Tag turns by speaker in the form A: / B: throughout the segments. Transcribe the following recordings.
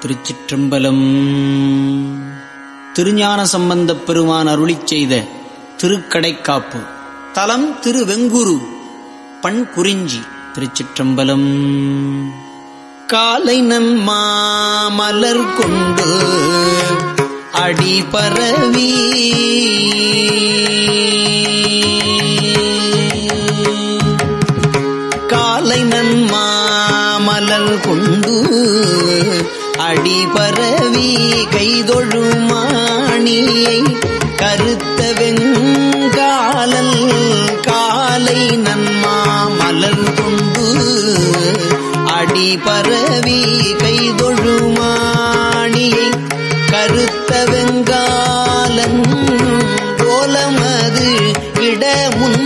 A: திருச்சிற்றம்பலம். திருஞான சம்பந்தப் பெருமான் அருளிச் செய்த திருக்கடைக்காப்பு. தலம் திருவெங்குரு பண் குறிஞ்சி திருச்சிற்றம்பலம். காலை நன்மாமலர் கொண்டு அடி பரவி. காலை நன்மாமலர் கொண்டு அடி பரவி கைதொழுமாணியை கருத்த வெங்காலல் காலை நன்மா மலர் கொண்டு அடி பரவி கைதொழுமாணியை கருத்த வெங்காலன் கோலமது இடமுன்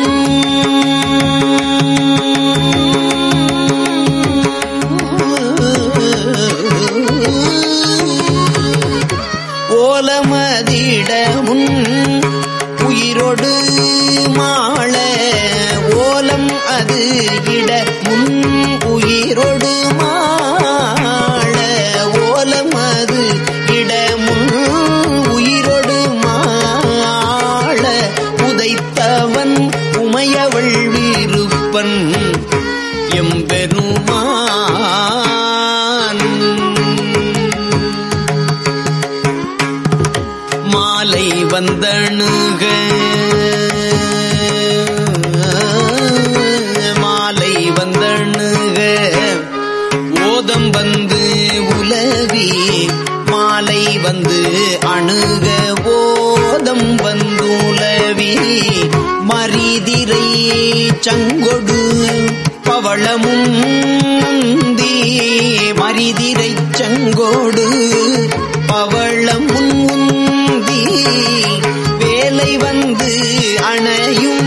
A: உலவி மாலை வந்து அணுக ஓதம் வந்துலவி மரிதிரை சங்கொடு பவளமும் முந்தி மரிதிரை சங்கோடு பவளமும் உந்தி வேலை வந்து அணையும்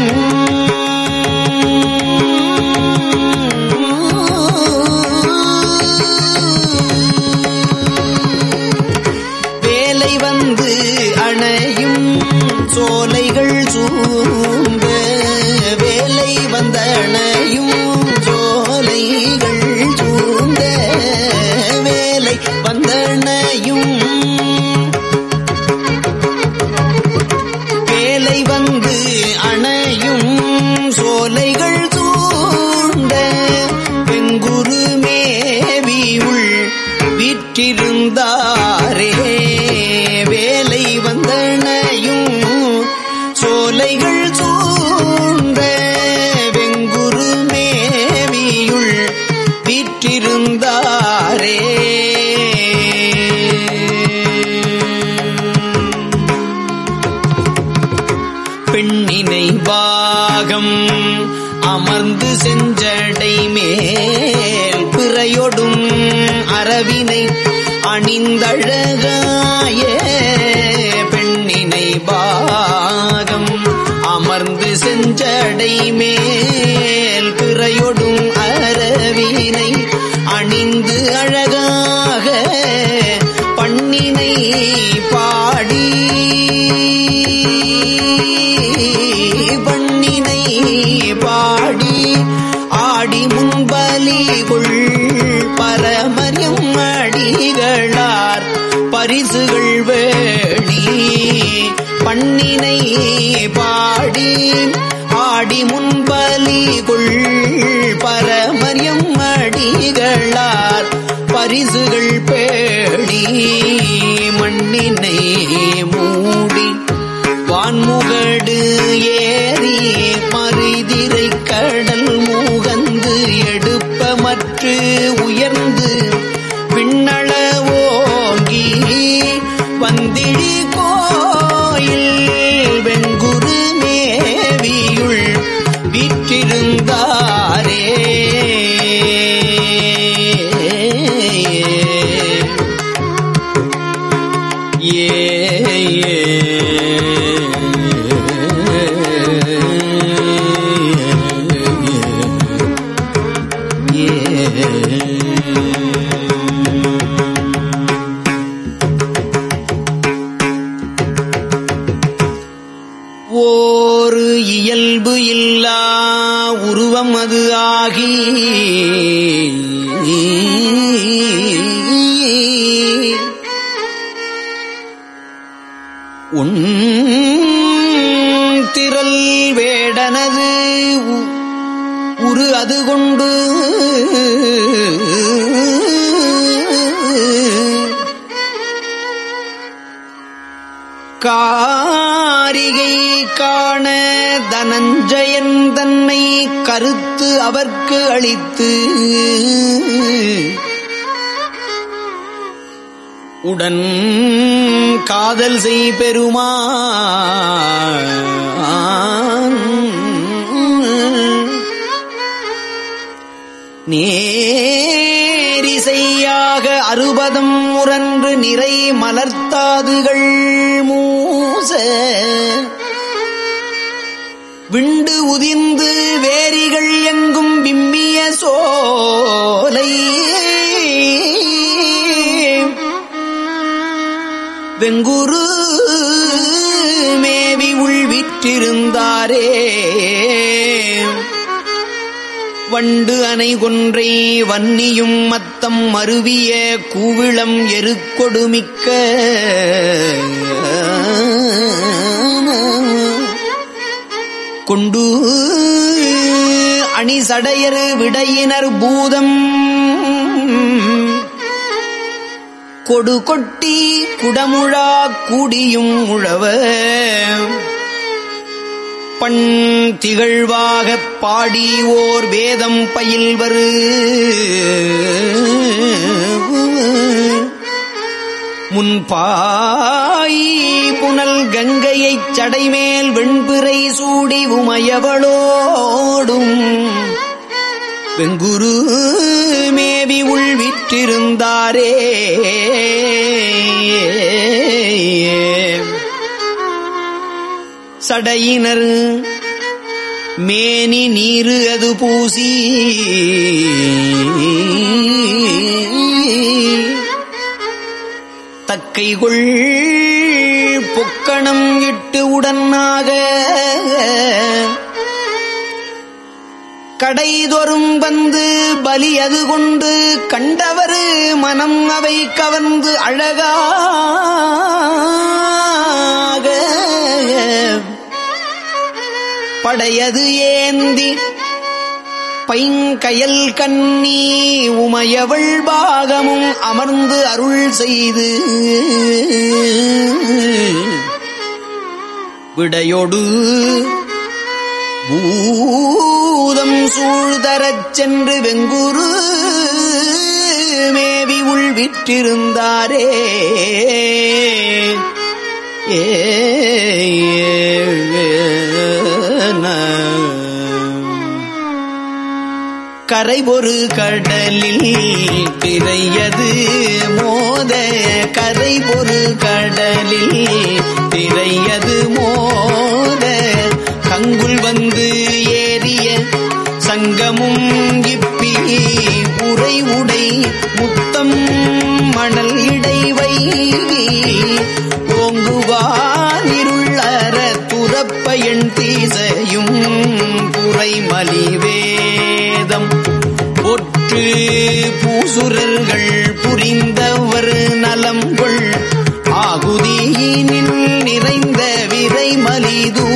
A: பாகம் அமர்ந்து செஞ்சடை மேல் பிறையொடும் அரவினை அணிந்தழகாய பெண்ணினை பாகம் அமர்ந்து செஞ்சடை மேல் பரிசுகள் பேணி மண்ணினை இயல்பு இல்லா உருவம் அது ஆகி. உன் திரல் வேடனது உரு அது கொண்டு. கா காண தனஞ்சயன் தன்னை கருத்து அவர்க்கு அளித்து. உடன் காதல் செய் பெருமா நேரிசையாக அறுபதம் முரன்று நிறை மலர்த்தாதுகள். வெங்குரு மேவி உள்விற்றிருந்தாரே. வண்டு அணை கொன்றை வன்னியும் மத்தம் மருவிய கூவிளம் எருக்கொடுமிக்க கொண்டு அணிசடையர் விடையினர் பூதம். கொடு கொட்டி குடமுழா கூடியும் உழவ. பண் திகழ்வாகப் பாடி ஓர் வேதம் பயில்வரு. முன்பாய் புனல் கங்கையைச் சடைமேல் வெண்பிறை சூடி உமையவளோடும். வெங்குரு மேவி உள்விற்றிருந்தாரே. சடையினர் மேனி நீரு அது பூசி. தக்கைகுள் பொக்கணம் இட்டு உடனாக கடைதொரும் வந்து பலி அது கொண்டு கண்டவர் மனம் அவை கவர்ந்து அழகாக படையது ஏந்தி பைங்கயல் கண்ணி உமையவள் பாகமும் அமர்ந்து அருள் செய்து விடையொடு பூதம் சூழ்தரச் சென்று வெங்குரு மேவி உள்விற்றிருந்தாரே ஏ கரை ஒரு கடலில் திரையது மோத. கரை ஒரு கடலில் திரையது மோத. உடை முத்தம் மணல் இடைவை வைகி ஓங்குவான் துறப்ப எண் தீசையும் புரை மலிவேதம் ஒற்று பூசுரர்கள் புரிந்தவர் நலம் கொள். ஆகுதியினில் நிறைந்த விரைமலிதூ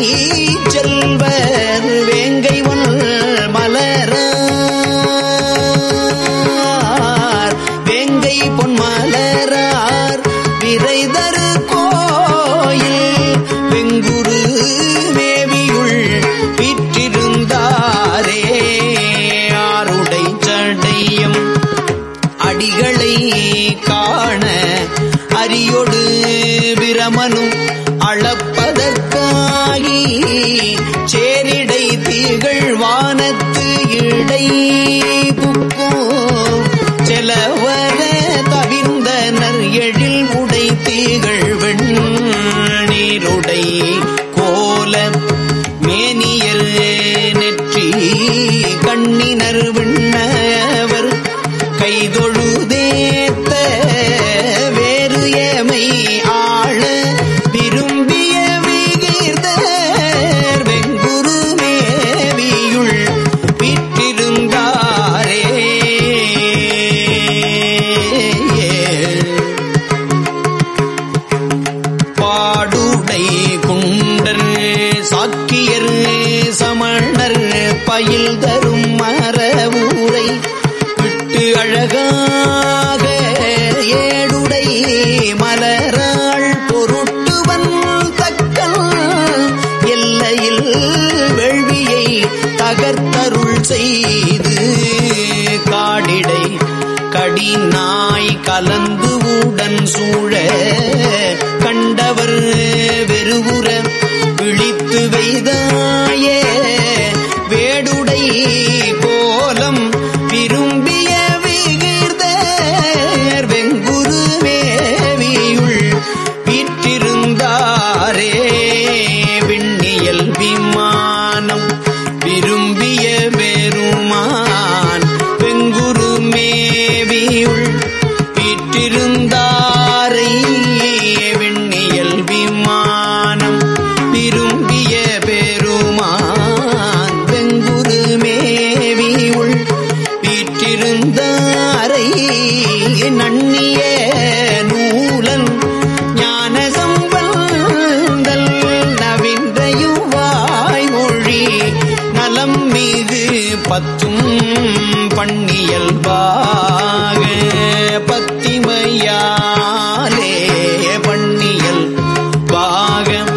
A: செஞ்சடை வேங்கை ஒன் மலர வேங்கை பொன் மலரார் விரைதரு கோயில். வெங்குரு மேவியுள் விற்றிருந்தாரே. ஆருடை சடையும் அடிகளை காண அரியொடு பிரமனும் இடை புக்கும் செலவர தவிர்ந்தனர் எழில் உடை தீகள் வெண்ணீருடை கோல மேனியர் நெற்றி கண்ணினர் விண்ணவர் கடிநாய் கலந்து உடன் சூழ கண்டவர் வெறுவுற விழித்து வைதான் பத்தும் பண்ணியல்பாக பத்திமையாலே பண்ணியல் பாகம்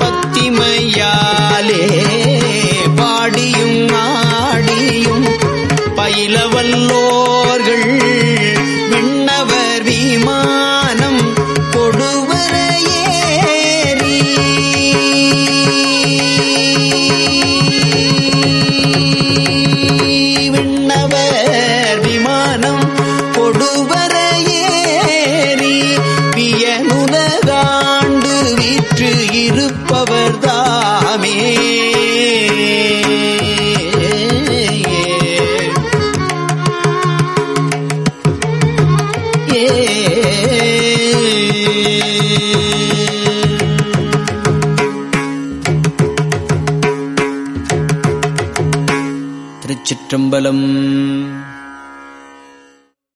A: பத்திமையாலே चम्बलम्।